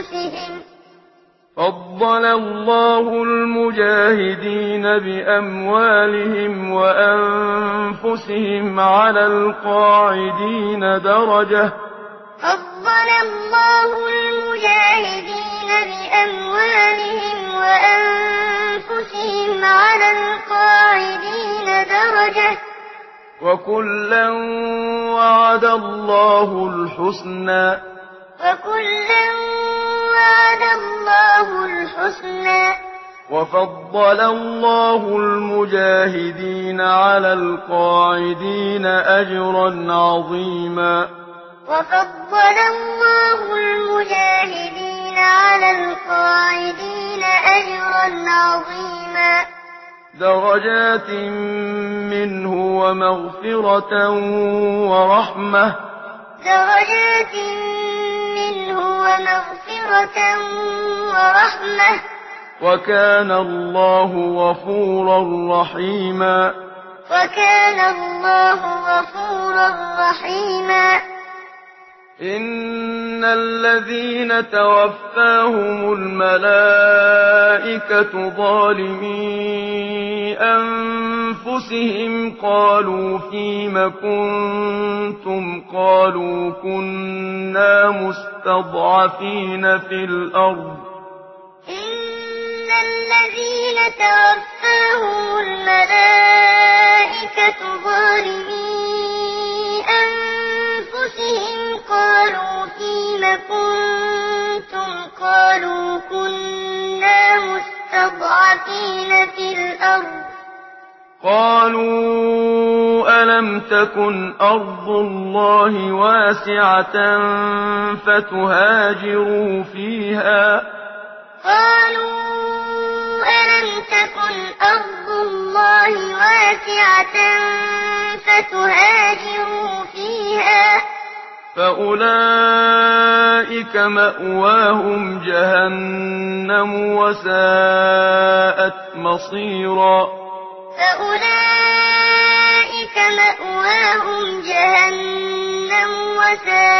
أنفسهم. فضل الله المجاهدين بأموالهم وأنفسهم على القاعدين درجة. فضل الله المجاهدين بأموالهم وأنفسهم على القاعدين درجة. وكلا وعد الله الحسنى. وَكُلًّا وَعَدَ اللَّهُ الْحُسْنَى وَفَضَّلَ اللَّهُ الْمُجَاهِدِينَ عَلَى الْقَاعِدِينَ أَجْرًا عَظِيمًا. وَفَضَّلَ اللَّهُ الْمُجَاهِدِينَ عَلَى الْقَاعِدِينَ أَجْرًا عَظِيمًا. درجات منه ومغفرة ورحمة. درجات منه ومغفرة ورحمة. وكان الله غفورا رحيما. وكان الله غفورا رحيما. إن الذين توفاهم الملائكة ظالمين. أنفسهم قالوا فيم كنتم قالوا كنا مستضعفين في الأرض إن الذين توفاهم الملائكة ظالمين أنفسهم قالوا فيم كنتم قالوا كنا مستضعفين الْمُسْتَضْعَفِينَ فِي الْأَرْضِ. قالوا ألم تكن أرض الله واسعة فتهاجروا فيها؟ قالوا ألم تكن أرض الله واسعة فتهاجروا فيها؟ فأولئك مأواهم جهنم وساءت مصيرا فأولئك مأواهم جهنم وساءت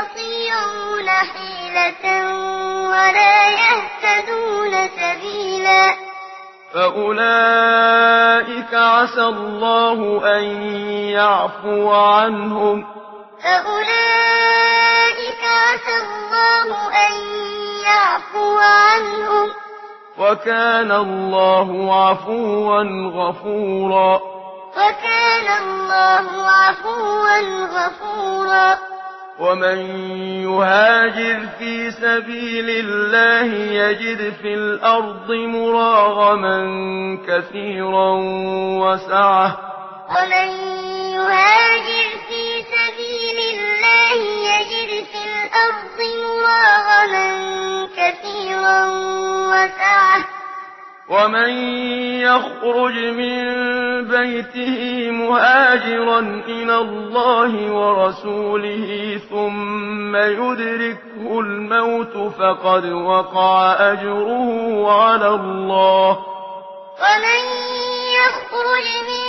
يستطيعون حيلة ولا يهتدون سبيلا فأولئك عسى الله أن يعفو عنهم فأولئك عسى الله أن يعفو عنهم وكان الله عفوا غفورا وكان الله عفوا غفورا ومن يهاجر في سبيل الله يجد في الأرض مراغما كثيرا وسعة. ومن يهاجر في سبيل الله يجد في الأرض مراغما كثيرا وسعة. ومن يخرج من بيته مهاجرا إلى الله ورسوله ثم يدركه الموت فقد وقع أجره على الله ومن يخرج من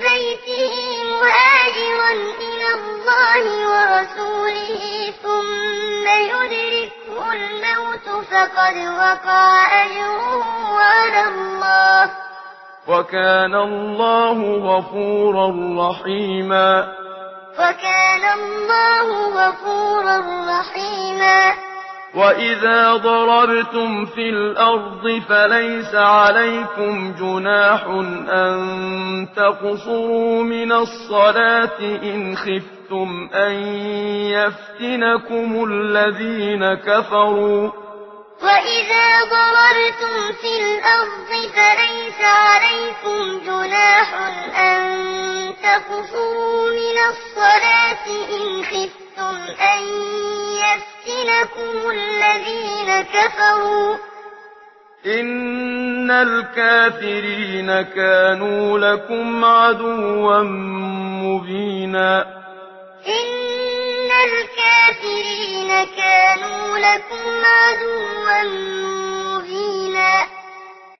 بيته مهاجرا إلى الله ورسوله ثم يدركه الموت فقد وقع أجره على الله. وكان الله غفورا رحيما. وكان الله غفورا رحيما. وَإِذَا ضَرَبْتُمْ فِي الْأَرْضِ فَلَيْسَ عَلَيْكُمْ جُنَاحٌ أَن تَقْصُرُوا مِنَ الصَّلَاةِ إِنْ خِفْتُمْ. خفتم أن يفتنكم الذين كفروا؟ وإذا ضررتم في الأرض فليس عليكم جناح أن تقصروا من الصلاة إن خفتم أن يفتنكم الذين كفروا. إن الكافرين كانوا لكم عدوا مبينا. إن الكافرين كانوا لكم عدوا